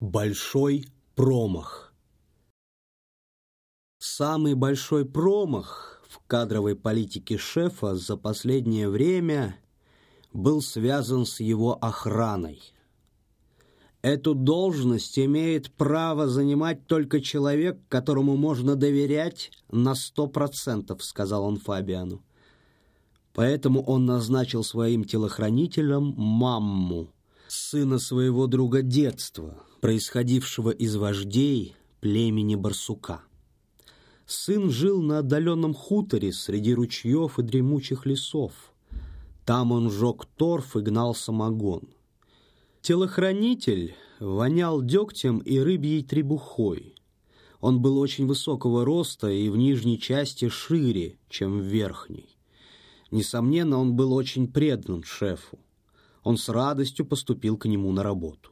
Большой промах Самый большой промах в кадровой политике шефа за последнее время был связан с его охраной. Эту должность имеет право занимать только человек, которому можно доверять на сто процентов, сказал он Фабиану. Поэтому он назначил своим телохранителем мамму, сына своего друга детства, происходившего из вождей племени барсука. Сын жил на отдаленном хуторе среди ручьев и дремучих лесов. Там он жег торф и гнал самогон. Телохранитель вонял дегтем и рыбьей требухой. Он был очень высокого роста и в нижней части шире, чем в верхней. Несомненно, он был очень предан шефу. Он с радостью поступил к нему на работу.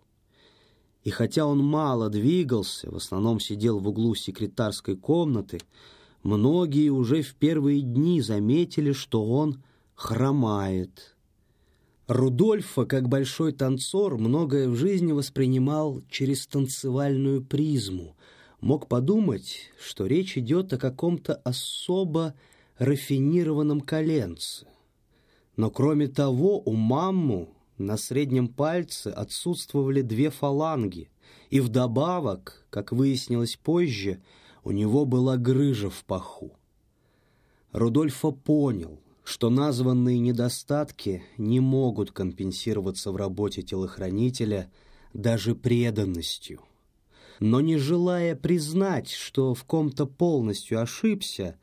И хотя он мало двигался, в основном сидел в углу секретарской комнаты, многие уже в первые дни заметили, что он хромает. Рудольфа, как большой танцор, многое в жизни воспринимал через танцевальную призму. Мог подумать, что речь идет о каком-то особо рафинированном коленце. Но кроме того, у мамму на среднем пальце отсутствовали две фаланги, и вдобавок, как выяснилось позже, у него была грыжа в паху. Рудольфо понял, что названные недостатки не могут компенсироваться в работе телохранителя даже преданностью. Но не желая признать, что в ком-то полностью ошибся,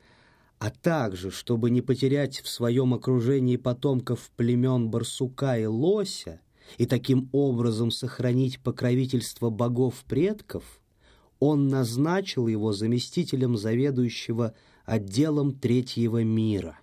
а также, чтобы не потерять в своем окружении потомков племен барсука и лося и таким образом сохранить покровительство богов-предков, он назначил его заместителем заведующего отделом третьего мира.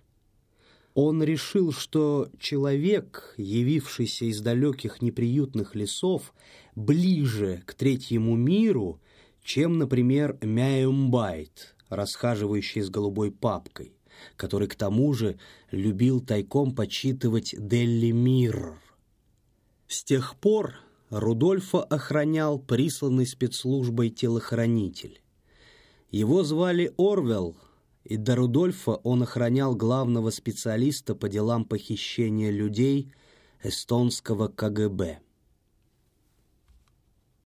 Он решил, что человек, явившийся из далеких неприютных лесов, ближе к третьему миру, чем, например, Мяюмбайт, расхаживающий с голубой папкой, который к тому же любил тайком почитывать «Делли Миррор». С тех пор Рудольфа охранял присланный спецслужбой телохранитель. Его звали Орвел, и до Рудольфа он охранял главного специалиста по делам похищения людей эстонского КГБ.